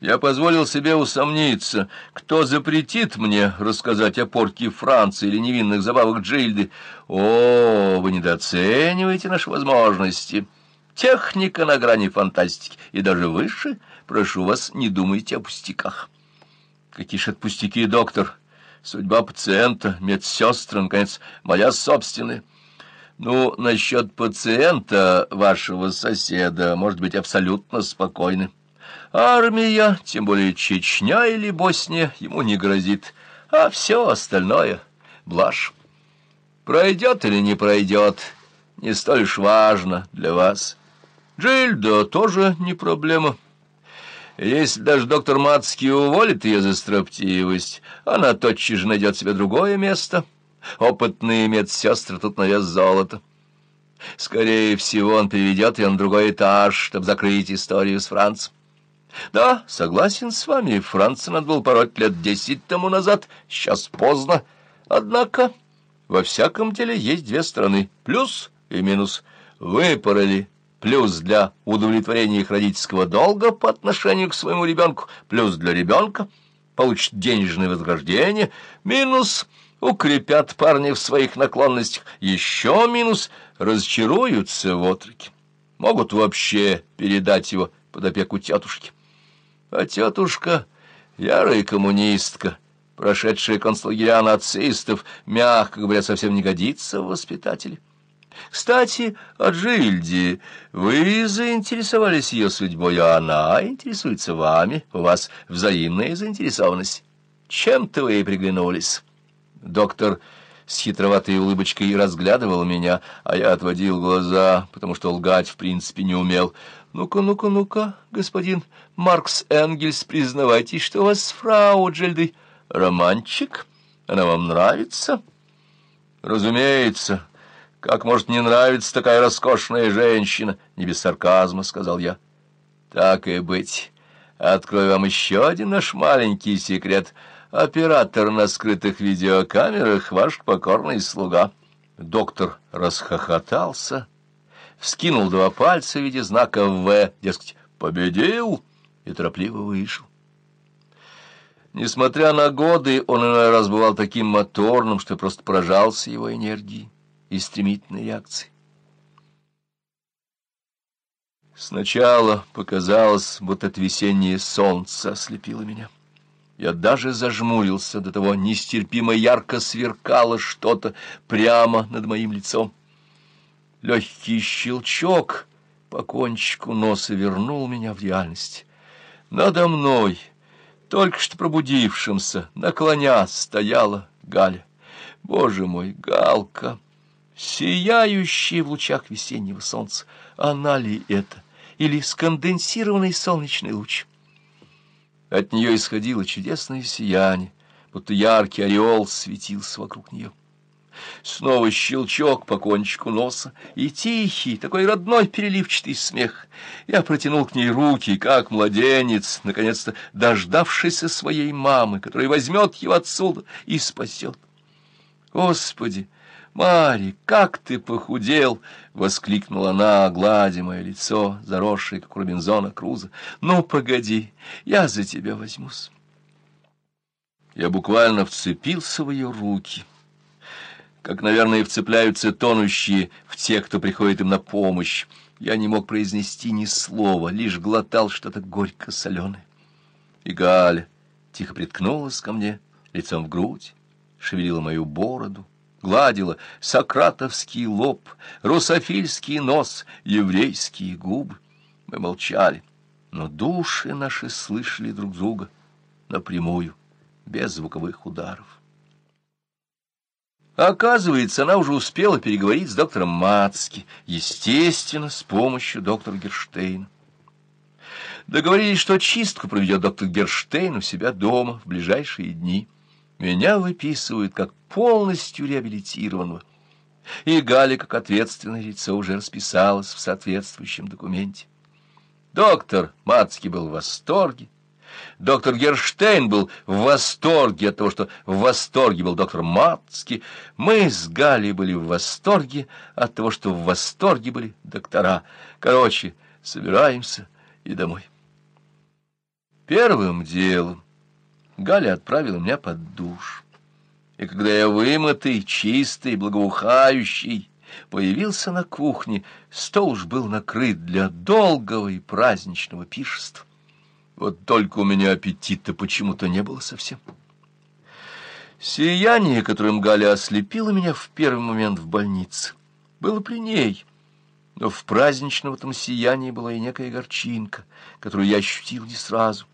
Я позволил себе усомниться, кто запретит мне рассказать о порке Франции или невинных забавах Джильды. О, вы недооцениваете наши возможности. Техника на грани фантастики и даже выше. Прошу вас, не думайте о пустяках. Какие же пустяки, доктор? Судьба пациента, медсестры, наконец, моя собственная. Ну, насчет пациента, вашего соседа, может быть абсолютно спокойны. Армия, тем более Чечня или Босния, ему не грозит, а все остальное — блажь. Пройдет или не пройдет, не столь уж важно для вас. Джильда тоже не проблема. Если даже доктор Мацкий уволит ее за строптивость, она тотчас же найдет себе другое место. Опытные медсестры тут на вес золота. Скорее всего, он переведет ее на другой этаж, чтобы закрыть историю с Францем. Да, согласен с вами, Франца надо было пороть лет десять тому назад, сейчас поздно. Однако, во всяком деле, есть две стороны, плюс и минус. Выпороли плюс для удовлетворения их родительского долга по отношению к своему ребенку, плюс для ребенка, получит денежное вознаграждение, минус укрепят парня в своих наклонностях, еще минус разочаруются в отроке, могут вообще передать его под опеку тетушки. А тетушка — ярая коммунистка, прошедшая концлагеря нацистов, мягко говоря, совсем не годится в воспитателе. Кстати, о Джильде. Вы заинтересовались ее судьбой, а она интересуется вами. У вас взаимная заинтересованность. Чем-то вы ей приглянулись. Доктор с хитроватой улыбочкой разглядывал меня, а я отводил глаза, потому что лгать в принципе не умел. «Ну-ка, ну-ка, ну-ка, господин Маркс Энгельс, признавайтесь, что у вас с фрау Джельдой романчик? Она вам нравится?» «Разумеется. Как может не нравиться такая роскошная женщина?» — не без сарказма, — сказал я. «Так и быть. Открою вам еще один наш маленький секрет. Оператор на скрытых видеокамерах — ваш покорный слуга». Доктор расхохотался вскинул два пальца в виде знака «В», дескать, «победил» и торопливо вышел. Несмотря на годы, он иной раз бывал таким моторным, что просто поражался его энергией и стремительной реакцией. Сначала показалось, будто это весеннее солнце ослепило меня. Я даже зажмурился, до того нестерпимо ярко сверкало что-то прямо над моим лицом. Легкий щелчок по кончику носа вернул меня в реальность. Надо мной, только что пробудившимся, наклоня, стояла Галя. Боже мой, Галка, сияющая в лучах весеннего солнца, она ли это? Или сконденсированный солнечный луч? От нее исходило чудесное сияние, будто яркий ореол светился вокруг нее. Снова щелчок по кончику носа и тихий, такой родной переливчатый смех. Я протянул к ней руки, как младенец, наконец-то дождавшийся своей мамы, которая возьмет его отсюда и спасет. Господи! «Мари, как ты похудел!» — воскликнула она, гладя мое лицо, заросшее, как у Робинзона Круза. «Ну, погоди, я за тебя возьмусь». Я буквально вцепился в ее руки — как, наверное, вцепляются тонущие в тех, кто приходит им на помощь. Я не мог произнести ни слова, лишь глотал что-то горько-соленое. И Галя тихо приткнулась ко мне, лицом в грудь, шевелила мою бороду, гладила сократовский лоб, русофильский нос, еврейские губы. Мы молчали, но души наши слышали друг друга напрямую, без звуковых ударов. оказывается, она уже успела переговорить с доктором Мацки, естественно, с помощью доктора Герштейна. Договорились, что чистку проведет доктор Герштейн у себя дома в ближайшие дни. Меня выписывают как полностью реабилитированного. И Галя, как ответственное лицо, уже расписалась в соответствующем документе. Доктор Мацки был в восторге. Доктор Герштейн был в восторге от того, что в восторге был доктор Мацки. Мы с Галей были в восторге от того, что в восторге были доктора. Короче, собираемся и домой. Первым делом Галя отправила меня под душ. И когда я вымытый, чистый, благоухающий, появился на кухне, стол уж был накрыт для долгого и праздничного пиршества. Вот только у меня аппетита почему-то не было совсем. Сияние, которым Галя ослепила меня в первый момент в больнице, было при ней. Но в праздничном этом сиянии была и некая горчинка, которую я ощутил не сразу.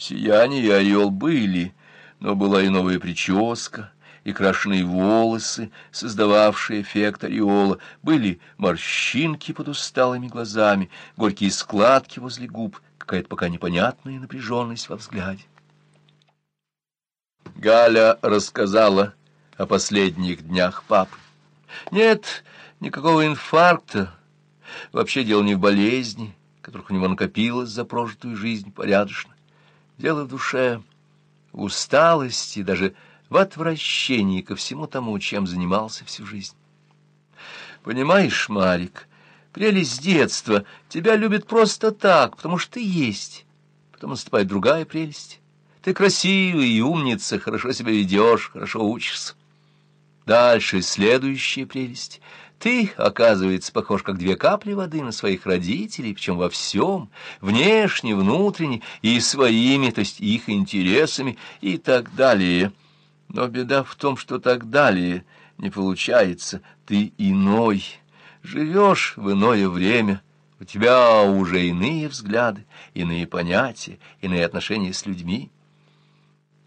Сияние и ореол были, но была и новая прическа, и крашеные волосы, создававшие эффект ореола, были морщинки под усталыми глазами, горькие складки возле губ, какая-то пока непонятная напряженность во взгляде. Галя рассказала о последних днях папы. Нет, никакого инфаркта. Вообще дело не в болезни, которых у него накопилось за прожитую жизнь порядочно. Дело в душе, усталости, даже в отвращении ко всему тому, чем занимался всю жизнь. Понимаешь, Марик, прелесть детства тебя любит просто так, потому что ты есть. Потом наступает другая прелесть. Ты красивый и умница, хорошо себя ведешь, хорошо учишься. Дальше следующая прелесть. Ты, оказывается, похож как две капли воды на своих родителей, причем во всем, внешне, внутренне, и своими, то есть их интересами и так далее. Но беда в том, что так далее не получается. Ты иной, живешь в иное время, у тебя уже иные взгляды, иные понятия, иные отношения с людьми.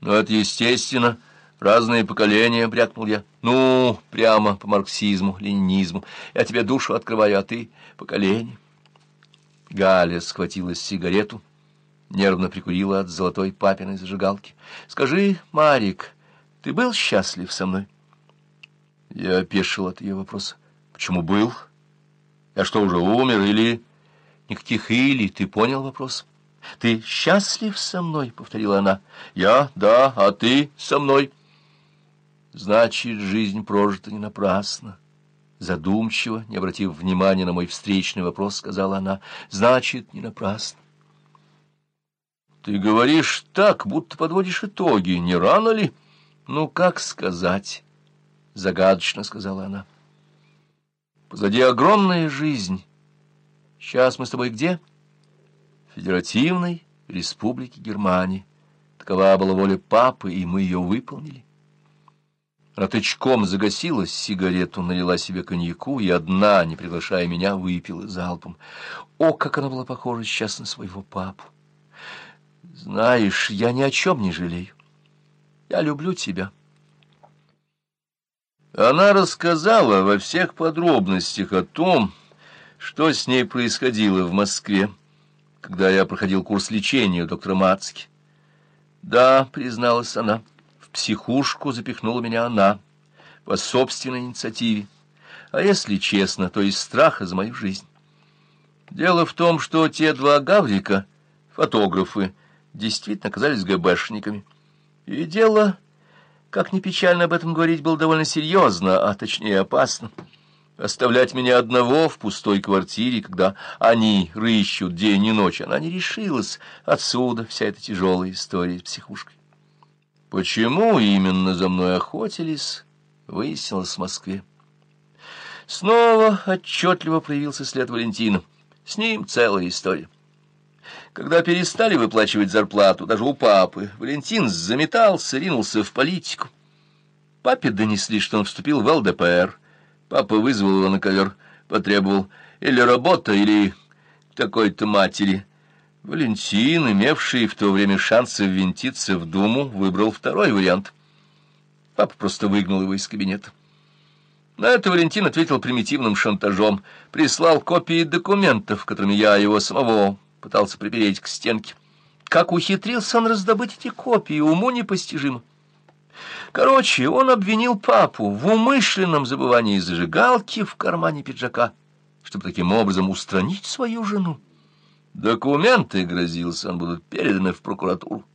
Но это естественно, разные поколения, брякнул я. Ну, прямо по марксизму, ленинизму. Я тебе душу открываю, а ты — поколение. Галя схватила сигарету, нервно прикурила от золотой папиной зажигалки. «Скажи, Марик, ты был счастлив со мной?» Я опешил от ее вопроса. «Почему был? Я что, уже умер или...» «Никаких «или», ты понял вопрос?» «Ты счастлив со мной?» — повторила она. «Я? Да. А ты со мной?» «Значит, жизнь прожита не напрасно». Задумчиво, не обратив внимания на мой встречный вопрос, сказала она. «Значит, не напрасно». «Ты говоришь так, будто подводишь итоги. Не рано ли?» «Ну, как сказать?» — загадочно сказала она. «Позади огромная жизнь. Сейчас мы с тобой где?» Федеративной Республики Германии. Такова была воля папы, и мы ее выполнили. Она тычком загасила сигарету, налила себе коньяку, и одна, не приглашая меня, выпила залпом. О, как она была похожа сейчас на своего папу! Знаешь, я ни о чем не жалею. Я люблю тебя. Она рассказала во всех подробностях о том, что с ней происходило в Москве когда я проходил курс лечения у доктора Мацки. Да, призналась она, психушку запихнула меня она, по собственной инициативе. А если честно, то из страха за мою жизнь. Дело в том, что те два гаврика, фотографы, действительно оказались ГБшниками. И дело, как ни печально об этом говорить, было довольно серьезно, а точнее опасно. Оставлять меня одного в пустой квартире, когда они рыщут день и ночь, она не решилась. Отсюда вся эта тяжелая история с психушкой. Почему именно за мной охотились, выяснилось в Москве. Снова отчетливо проявился след Валентина. С ним целая история. Когда перестали выплачивать зарплату, даже у папы, Валентин заметался, ринулся в политику. Папе донесли, что он вступил в ЛДПР, Папа вызвал его на ковер, потребовал или работа, или такой-то матери. Валентин, имевший в то время шансы ввинтиться в Думу, выбрал второй вариант. Папа просто выгнал его из кабинета. На это Валентин ответил примитивным шантажом, прислал копии документов, которыми я его самого пытался припереть к стенке. Как ухитрился он раздобыть эти копии, уму непостижимо. Короче, он обвинил папу в умышленном забывании зажигалки в кармане пиджака, чтобы таким образом устранить свою жену. Документы, грозился он, будут переданы в прокуратуру.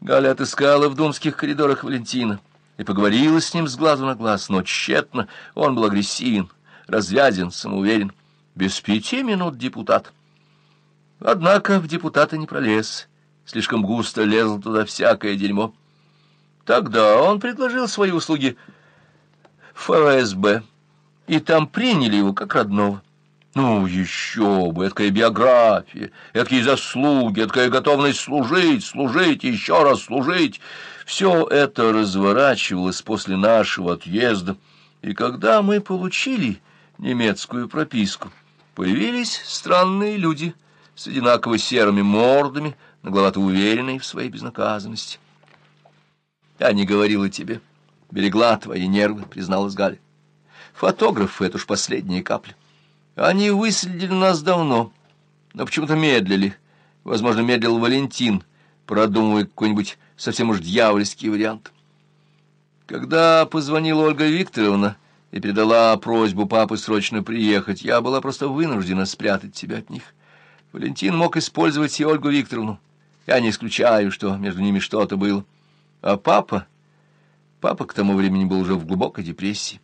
Галя отыскала в думских коридорах Валентина и поговорила с ним с глазу на глаз, но тщетно. Он был агрессивен, развязен, самоуверен. Без пяти минут депутат. Однако в депутаты не пролез. Слишком густо лезло туда всякое дерьмо. Тогда он предложил свои услуги ФСБ, и там приняли его как родного. Ну, еще бы, эдакая биография, эдакие заслуги, эдакая готовность служить, служить, еще раз служить. Все это разворачивалось после нашего отъезда, и когда мы получили немецкую прописку, появились странные люди с одинаково серыми мордами, нагловато уверенные в своей безнаказанности. Я не говорила тебе, берегла твои нервы, призналась Галя. Фотографы — это уж последняя капля. Они выследили нас давно, но почему-то медлили. Возможно, медлил Валентин, продумывая какой-нибудь совсем уж дьявольский вариант. Когда позвонила Ольга Викторовна и передала просьбу папы срочно приехать, я была просто вынуждена спрятать тебя от них. Валентин мог использовать и Ольгу Викторовну. Я не исключаю, что между ними что-то было. А папа... Папа к тому времени был уже в глубокой депрессии.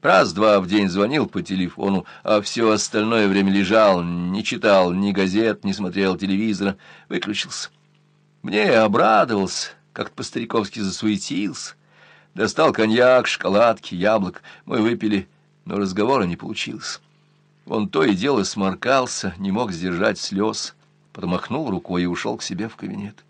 Раз-два в день звонил по телефону, а все остальное время лежал, не читал ни газет, не смотрел телевизора, выключился. Мне обрадовался, как-то по-стариковски засуетился. Достал коньяк, шоколадки, яблок. Мы выпили, но разговора не получилось. Он то и дело сморкался, не мог сдержать слез, потом махнул рукой и ушел к себе в кабинет.